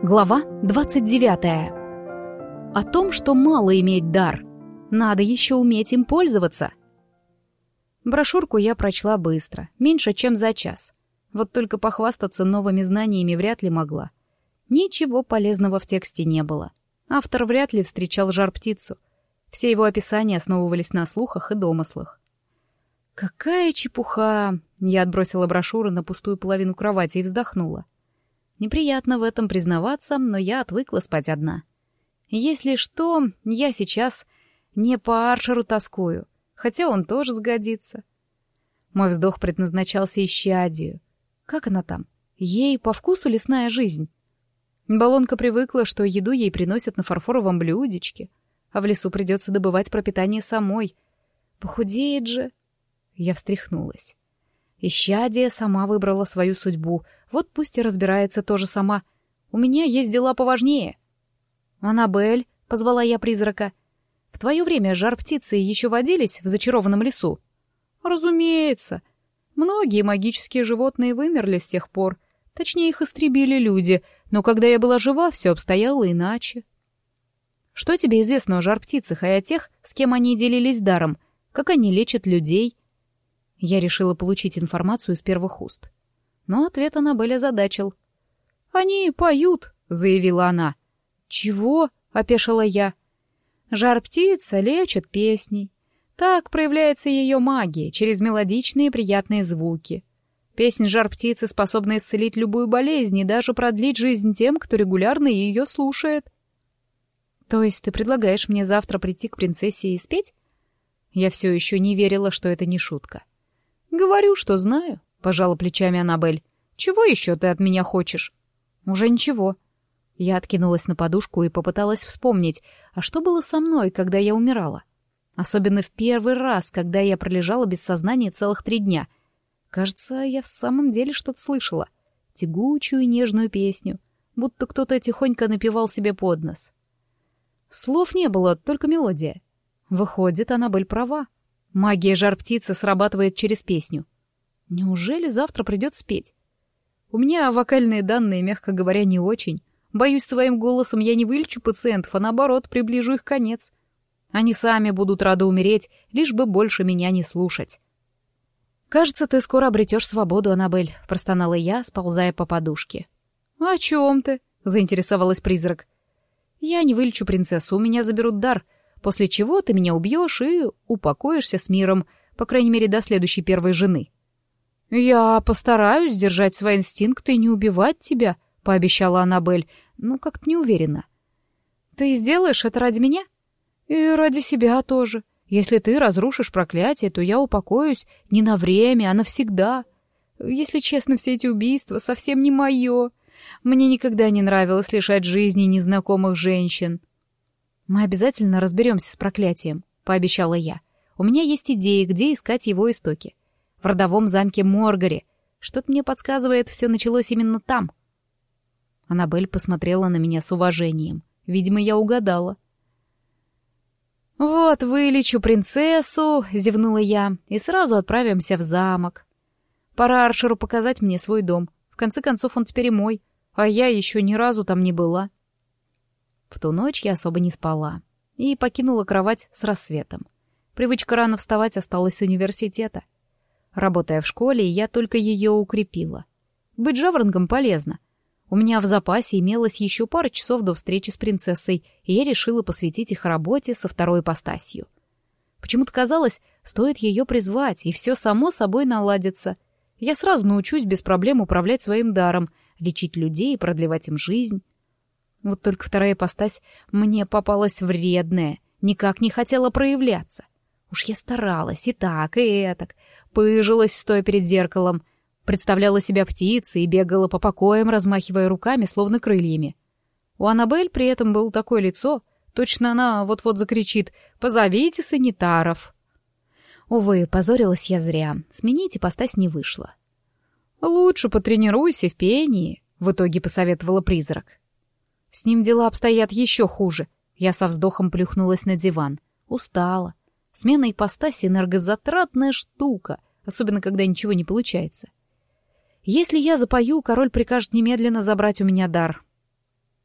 Глава 29. О том, что мало иметь дар. Надо еще уметь им пользоваться. Брошюрку я прочла быстро, меньше, чем за час. Вот только похвастаться новыми знаниями вряд ли могла. Ничего полезного в тексте не было. Автор вряд ли встречал жар-птицу. Все его описания основывались на слухах и домыслах. «Какая чепуха!» Я отбросила брошюру на пустую половину кровати и вздохнула. Неприятно в этом признаваться, но я отвыкла спать одна. Если что, я сейчас не по Аршеру тоскую, хотя он тоже сгодится. Мой вздох предназначался исчадию. Как она там? Ей по вкусу лесная жизнь. Балонка привыкла, что еду ей приносят на фарфоровом блюдечке, а в лесу придется добывать пропитание самой. Похудеет же. Я встряхнулась. Исчадие сама выбрала свою судьбу, вот пусть и разбирается тоже сама. У меня есть дела поважнее. «Аннабель», — позвала я призрака, — «в твое время жар-птицы еще водились в зачарованном лесу?» «Разумеется. Многие магические животные вымерли с тех пор. Точнее, их истребили люди, но когда я была жива, все обстояло иначе». «Что тебе известно о жар-птицах и о тех, с кем они делились даром? Как они лечат людей?» Я решила получить информацию из первых уст. Но ответ Аннабель озадачил. «Они поют», — заявила она. «Чего?» — опешила я. «Жар-птица лечит песней. Так проявляется ее магия, через мелодичные приятные звуки. Песнь жар-птицы способна исцелить любую болезнь и даже продлить жизнь тем, кто регулярно ее слушает». «То есть ты предлагаешь мне завтра прийти к принцессе и спеть?» Я все еще не верила, что это не шутка. «Говорю, что знаю», — пожала плечами Аннабель. «Чего еще ты от меня хочешь?» «Уже ничего». Я откинулась на подушку и попыталась вспомнить, а что было со мной, когда я умирала? Особенно в первый раз, когда я пролежала без сознания целых три дня. Кажется, я в самом деле что-то слышала. Тягучую нежную песню, будто кто-то тихонько напевал себе под нос. Слов не было, только мелодия. Выходит, Аннабель права. Магия жар-птицы срабатывает через песню. Неужели завтра придет спеть? У меня вокальные данные, мягко говоря, не очень. Боюсь, своим голосом я не вылечу пациентов, а наоборот, приближу их конец. Они сами будут рады умереть, лишь бы больше меня не слушать. «Кажется, ты скоро обретешь свободу, Аннабель», — простонала я, сползая по подушке. «О чем ты?» — заинтересовалась призрак. «Я не вылечу принцессу, у меня заберут дар после чего ты меня убьешь и упокоишься с миром, по крайней мере, до следующей первой жены». «Я постараюсь держать свои инстинкты и не убивать тебя», — пообещала Аннабель, ну, как-то неуверенно. «Ты сделаешь это ради меня?» «И ради себя тоже. Если ты разрушишь проклятие, то я упокоюсь не на время, а навсегда. Если честно, все эти убийства совсем не мое. Мне никогда не нравилось лишать жизни незнакомых женщин». «Мы обязательно разберемся с проклятием», — пообещала я. «У меня есть идеи, где искать его истоки. В родовом замке Моргаре. Что-то мне подсказывает, все началось именно там». Аннабель посмотрела на меня с уважением. Видимо, я угадала. «Вот, вылечу принцессу», — зевнула я, — «и сразу отправимся в замок. Пора Аршеру показать мне свой дом. В конце концов, он теперь и мой, а я еще ни разу там не была». В ту ночь я особо не спала и покинула кровать с рассветом. Привычка рано вставать осталась с университета. Работая в школе, я только ее укрепила. Быть жаворонком полезно. У меня в запасе имелось еще пара часов до встречи с принцессой, и я решила посвятить их работе со второй ипостасью. Почему-то казалось, стоит ее призвать, и все само собой наладится. Я сразу научусь без проблем управлять своим даром, лечить людей и продлевать им жизнь. Вот только вторая ипостась мне попалась вредная, никак не хотела проявляться. Уж я старалась и так, и этак, пыжилась, стоя перед зеркалом, представляла себя птицей и бегала по покоям, размахивая руками, словно крыльями. У Аннабель при этом было такое лицо, точно она вот-вот закричит «Позовите санитаров!». Увы, позорилась я зря, сменить ипостась не вышло. «Лучше потренируйся в пении», — в итоге посоветовала призрак. С ним дела обстоят еще хуже. Я со вздохом плюхнулась на диван. Устала. Смена ипостаси — энергозатратная штука, особенно когда ничего не получается. Если я запою, король прикажет немедленно забрать у меня дар.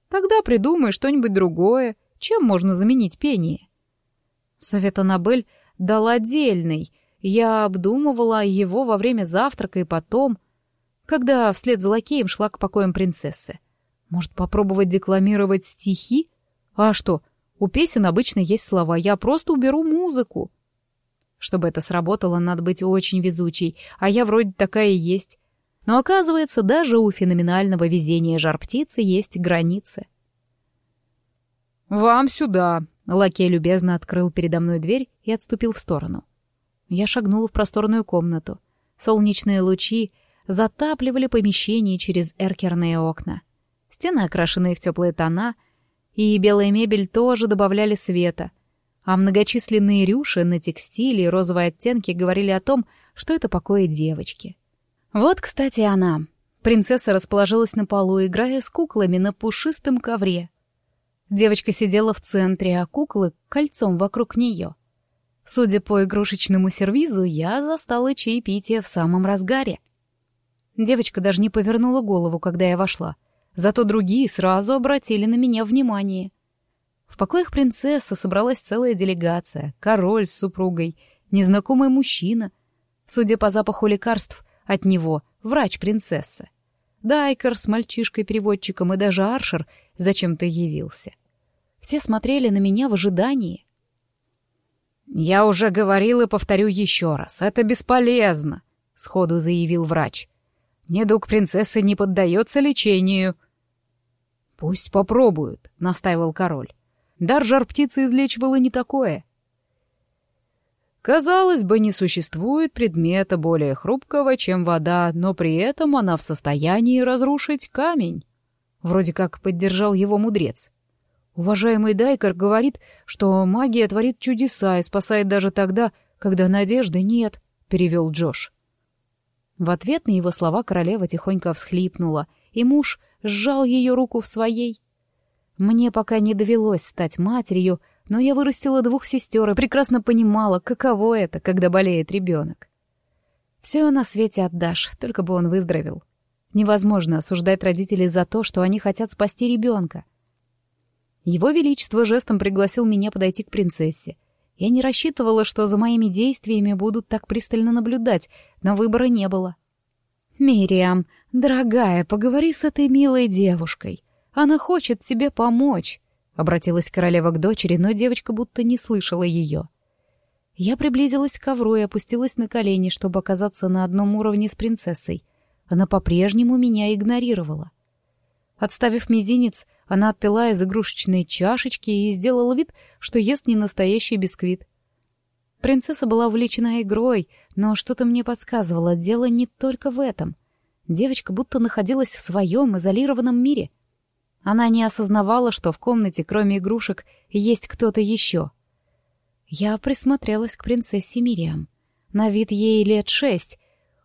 Тогда придумай что-нибудь другое, чем можно заменить пение. Совет Аннабель дал отдельный. Я обдумывала его во время завтрака и потом, когда вслед за лакеем шла к покоям принцессы. Может, попробовать декламировать стихи? А что, у песен обычно есть слова, я просто уберу музыку. Чтобы это сработало, надо быть очень везучей, а я вроде такая и есть. Но оказывается, даже у феноменального везения жар-птицы есть границы. «Вам сюда!» — лакей любезно открыл передо мной дверь и отступил в сторону. Я шагнула в просторную комнату. Солнечные лучи затапливали помещение через эркерные окна. Стены, окрашенные в теплые тона, и белая мебель тоже добавляли света, а многочисленные рюши на текстиле и розовые оттенки говорили о том, что это покои девочки. Вот, кстати, она. Принцесса расположилась на полу, играя с куклами на пушистом ковре. Девочка сидела в центре, а куклы — кольцом вокруг нее. Судя по игрушечному сервизу, я застала чаепитие в самом разгаре. Девочка даже не повернула голову, когда я вошла. Зато другие сразу обратили на меня внимание. В покоях принцессы собралась целая делегация. Король с супругой, незнакомый мужчина. Судя по запаху лекарств, от него врач принцессы. Дайкер с мальчишкой-переводчиком и даже Аршер зачем-то явился. Все смотрели на меня в ожидании. «Я уже говорил и повторю еще раз, это бесполезно», — сходу заявил врач. «Недуг принцессы не поддается лечению». «Пусть попробуют», — настаивал король. «Дар жар-птицы излечивала не такое». Казалось бы, не существует предмета более хрупкого, чем вода, но при этом она в состоянии разрушить камень. Вроде как поддержал его мудрец. Уважаемый Дайкер говорит, что магия творит чудеса и спасает даже тогда, когда надежды нет, — перевел Джош. В ответ на его слова королева тихонько всхлипнула, и муж сжал ее руку в своей. Мне пока не довелось стать матерью, — но я вырастила двух сестер и прекрасно понимала, каково это, когда болеет ребенок. Все на свете отдашь, только бы он выздоровел. Невозможно осуждать родителей за то, что они хотят спасти ребенка. Его Величество жестом пригласил меня подойти к принцессе. Я не рассчитывала, что за моими действиями будут так пристально наблюдать, но выбора не было. «Мириам, дорогая, поговори с этой милой девушкой. Она хочет тебе помочь. Обратилась королева к дочери, но девочка будто не слышала ее. Я приблизилась к ковру и опустилась на колени, чтобы оказаться на одном уровне с принцессой. Она по-прежнему меня игнорировала. Отставив мизинец, она отпила из игрушечной чашечки и сделала вид, что ест ненастоящий бисквит. Принцесса была увлечена игрой, но что-то мне подсказывало, дело не только в этом. Девочка будто находилась в своем изолированном мире — она не осознавала, что в комнате, кроме игрушек, есть кто-то еще. Я присмотрелась к принцессе Мириам. На вид ей лет шесть.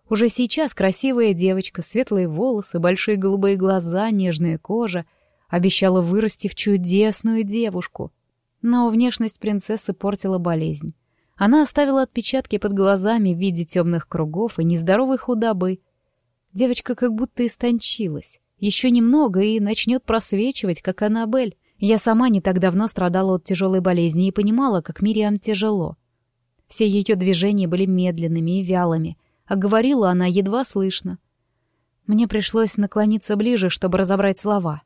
Уже сейчас красивая девочка, светлые волосы, большие голубые глаза, нежная кожа. Обещала вырасти в чудесную девушку. Но внешность принцессы портила болезнь. Она оставила отпечатки под глазами в виде темных кругов и нездоровой худобы. Девочка как будто истончилась. Еще немного и начнет просвечивать, как Аннабель. Я сама не так давно страдала от тяжелой болезни и понимала, как Мириам тяжело. Все ее движения были медленными и вялыми, а говорила она едва слышно. Мне пришлось наклониться ближе, чтобы разобрать слова.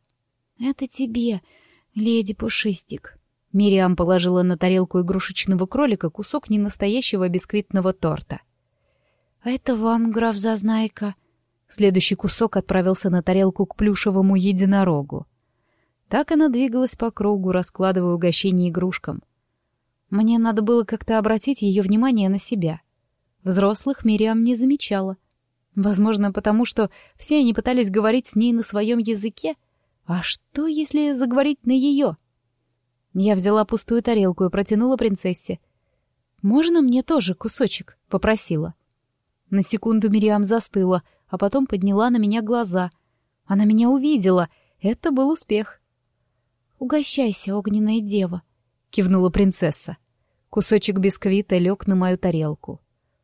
«Это тебе, леди Пушистик». Мириам положила на тарелку игрушечного кролика кусок ненастоящего бисквитного торта. «А это вам, граф Зазнайка», Следующий кусок отправился на тарелку к плюшевому единорогу. Так она двигалась по кругу, раскладывая угощение игрушкам. Мне надо было как-то обратить ее внимание на себя. Взрослых Мириам не замечала. Возможно, потому что все они пытались говорить с ней на своем языке. А что, если заговорить на ее? Я взяла пустую тарелку и протянула принцессе. «Можно мне тоже кусочек?» — попросила. На секунду Мириам застыла, а потом подняла на меня глаза. Она меня увидела. Это был успех. «Угощайся, огненная дева», — кивнула принцесса. Кусочек бисквита лег на мою тарелку.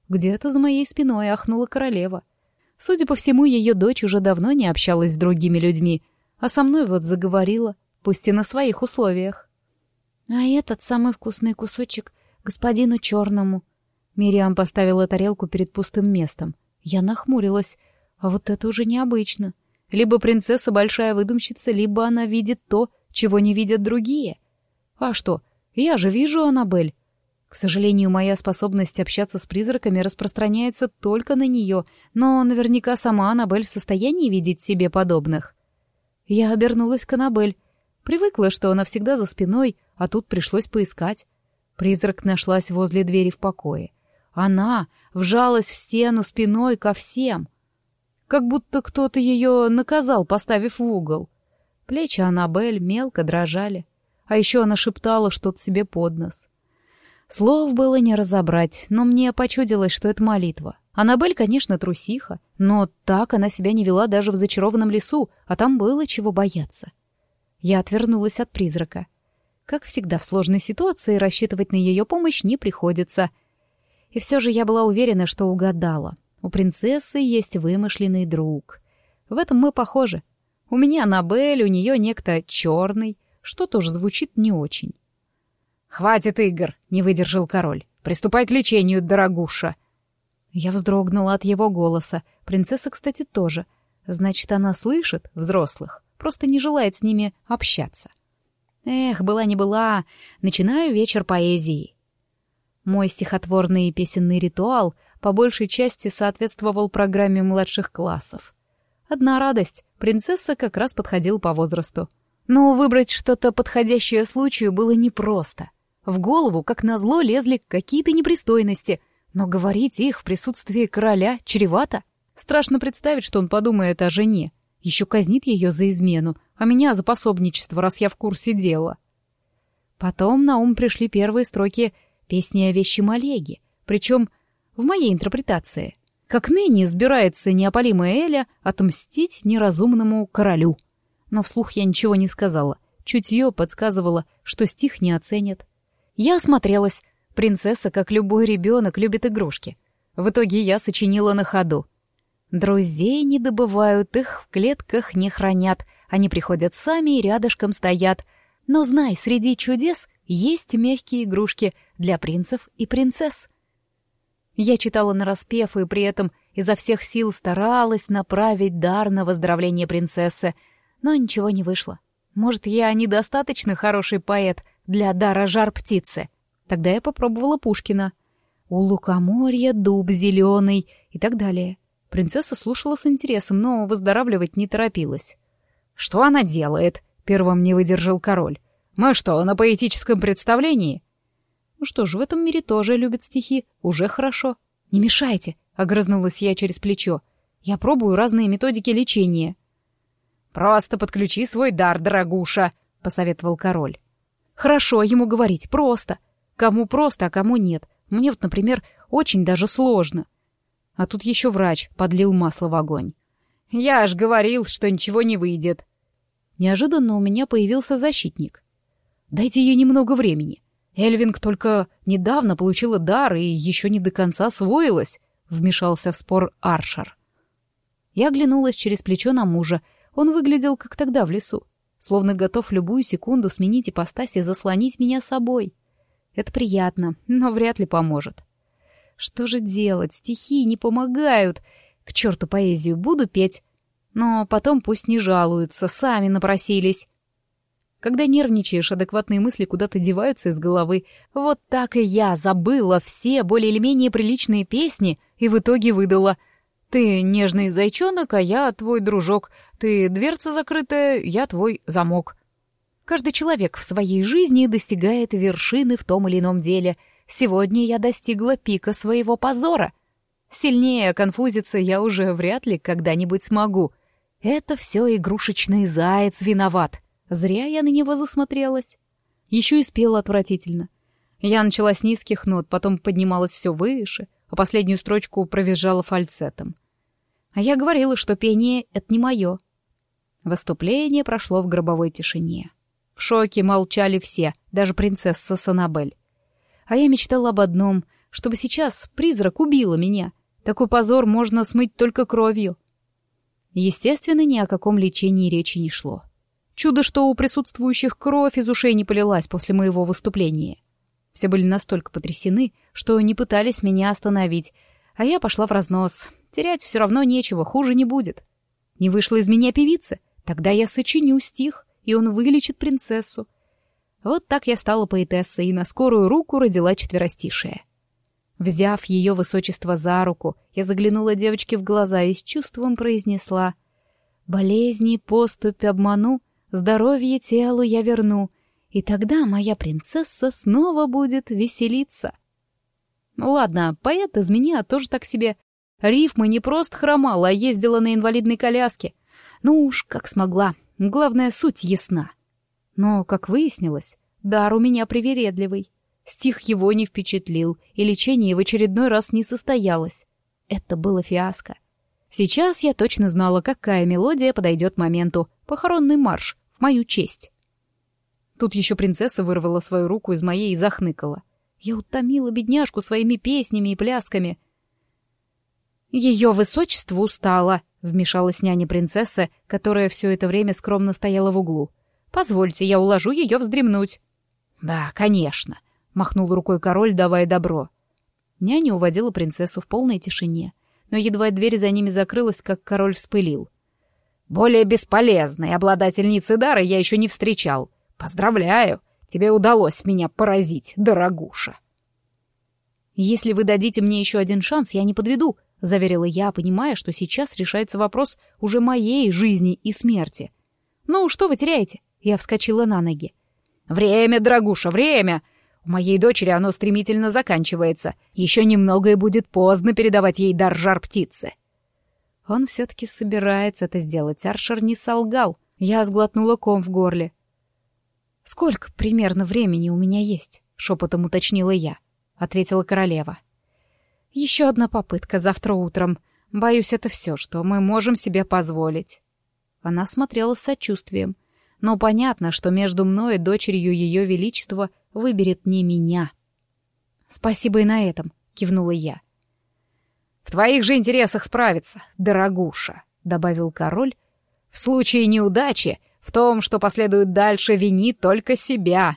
Где-то за моей спиной ахнула королева. Судя по всему, ее дочь уже давно не общалась с другими людьми, а со мной вот заговорила, пусть и на своих условиях. А этот самый вкусный кусочек господину черному. Мириам поставила тарелку перед пустым местом. Я нахмурилась. А вот это уже необычно. Либо принцесса большая выдумщица, либо она видит то, чего не видят другие. А что, я же вижу Аннабель. К сожалению, моя способность общаться с призраками распространяется только на нее, но наверняка сама Аннабель в состоянии видеть себе подобных. Я обернулась к Аннабель. Привыкла, что она всегда за спиной, а тут пришлось поискать. Призрак нашлась возле двери в покое. Она вжалась в стену спиной ко всем. Как будто кто-то ее наказал, поставив в угол. Плечи Аннабель мелко дрожали. А еще она шептала что-то себе под нос. Слов было не разобрать, но мне почудилось, что это молитва. Аннабель, конечно, трусиха, но так она себя не вела даже в зачарованном лесу, а там было чего бояться. Я отвернулась от призрака. Как всегда в сложной ситуации, рассчитывать на ее помощь не приходится. И все же я была уверена, что угадала. У принцессы есть вымышленный друг. В этом мы похожи. У меня Аннабель, у нее некто черный, что тоже звучит не очень. «Хватит игр!» — не выдержал король. «Приступай к лечению, дорогуша!» Я вздрогнула от его голоса. Принцесса, кстати, тоже. Значит, она слышит взрослых, просто не желает с ними общаться. Эх, была не была. Начинаю вечер поэзии. Мой стихотворный песенный ритуал по большей части соответствовал программе младших классов. Одна радость — принцесса как раз подходила по возрасту. Но выбрать что-то подходящее случаю было непросто. В голову, как назло, лезли какие-то непристойности, но говорить их в присутствии короля чревато. Страшно представить, что он подумает о жене. Еще казнит ее за измену, а меня за пособничество, раз я в курсе дела. Потом на ум пришли первые строки песни о вещем Олеге, причем в моей интерпретации. Как ныне сбирается неопалимая Эля отмстить неразумному королю. Но вслух я ничего не сказала. Чутье подсказывало, что стих не оценят. Я осмотрелась. Принцесса, как любой ребенок, любит игрушки. В итоге я сочинила на ходу. Друзей не добывают, их в клетках не хранят. Они приходят сами и рядышком стоят. Но знай, среди чудес есть мягкие игрушки для принцев и принцесс. Я читала нараспев и при этом изо всех сил старалась направить дар на выздоровление принцессы, но ничего не вышло. Может, я недостаточно хороший поэт для дара жар птицы? Тогда я попробовала Пушкина. У лукоморья дуб зеленый и так далее. Принцесса слушала с интересом, но выздоравливать не торопилась. «Что она делает?» — первым не выдержал король. «Мы что, на поэтическом представлении?» «Ну что ж, в этом мире тоже любят стихи. Уже хорошо». «Не мешайте!» — огрызнулась я через плечо. «Я пробую разные методики лечения». «Просто подключи свой дар, дорогуша», — посоветовал король. «Хорошо ему говорить, просто. Кому просто, а кому нет. Мне вот, например, очень даже сложно». А тут еще врач подлил масло в огонь. «Я аж говорил, что ничего не выйдет». Неожиданно у меня появился защитник. «Дайте ей немного времени. Эльвинг только недавно получила дар и еще не до конца освоилась», — вмешался в спор Аршер. Я оглянулась через плечо на мужа — он выглядел, как тогда в лесу, словно готов любую секунду сменить ипостась и заслонить меня собой. Это приятно, но вряд ли поможет. Что же делать? Стихи не помогают. К черту поэзию буду петь. Но потом пусть не жалуются, сами напросились. Когда нервничаешь, адекватные мысли куда-то деваются из головы. Вот так и я забыла все более или менее приличные песни и в итоге выдала. «Ты нежный зайчонок, а я твой дружок. Ты дверца закрытая, я твой замок. Каждый человек в своей жизни достигает вершины в том или ином деле. Сегодня я достигла пика своего позора. Сильнее конфузиться я уже вряд ли когда-нибудь смогу. Это все игрушечный заяц виноват. Зря я на него засмотрелась. Еще и спела отвратительно. Я начала с низких нот, потом поднималась все выше, а последнюю строчку провизжала фальцетом. А я говорила, что пение — это не мое. Выступление прошло в гробовой тишине. В шоке молчали все, даже принцесса Санабель. А я мечтала об одном, чтобы сейчас призрак убила меня. Такой позор можно смыть только кровью. Естественно, ни о каком лечении речи не шло. Чудо, что у присутствующих кровь из ушей не полилась после моего выступления. Все были настолько потрясены, что не пытались меня остановить, а я пошла в разнос. Терять все равно нечего, хуже не будет. Не вышла из меня певица, тогда я сочиню стих, и он вылечит принцессу. Вот так я стала поэтессой и на скорую руку родила четверостишее. Взяв ее высочество за руку, я заглянула девочке в глаза и с чувством произнесла «Болезни, поступь обману, здоровье телу я верну, и тогда моя принцесса снова будет веселиться». Ну ладно, поэт из меня тоже так себе. Рифмы не просто хромала, а ездила на инвалидной коляске. Ну уж, как смогла. Главная суть ясна. Но, как выяснилось, дар у меня привередливый. Стих его не впечатлил, и лечение в очередной раз не состоялось. Это было фиаско. Сейчас я точно знала, какая мелодия подойдет моменту. Похоронный марш в мою честь. Тут еще принцесса вырвала свою руку из моей и захныкала. Я утомила бедняжку своими песнями и плясками. Ее высочество устало, вмешалась няня-принцесса, которая все это время скромно стояла в углу. Позвольте, я уложу ее вздремнуть. Да, конечно, махнул рукой король, давая добро. Няня уводила принцессу в полной тишине, но едва дверь за ними закрылась, как король вспылил. «Более бесполезной обладательницы дара я еще не встречал. Поздравляю, тебе удалось меня поразить, дорогуша». «Если вы дадите мне еще один шанс, я не подведу», — заверила я, понимая, что сейчас решается вопрос уже моей жизни и смерти. «Ну, что вы теряете?» Я вскочила на ноги. «Время, дорогуша, время! У моей дочери оно стремительно заканчивается. Еще немного и будет поздно передавать ей дар жар птицы. Он все-таки собирается это сделать. Аршер не солгал. Я сглотнула ком в горле. «Сколько примерно времени у меня есть?» — шепотом уточнила я. Ответила королева. «Еще одна попытка завтра утром. Боюсь, это все, что мы можем себе позволить». Она смотрела с сочувствием. Но понятно, что между мной и дочерью Ее Величества выберет не меня. «Спасибо и на этом», — кивнула я. «В твоих же интересах справиться, дорогуша», — добавил король. «В случае неудачи, в том, что последует дальше, вини только себя».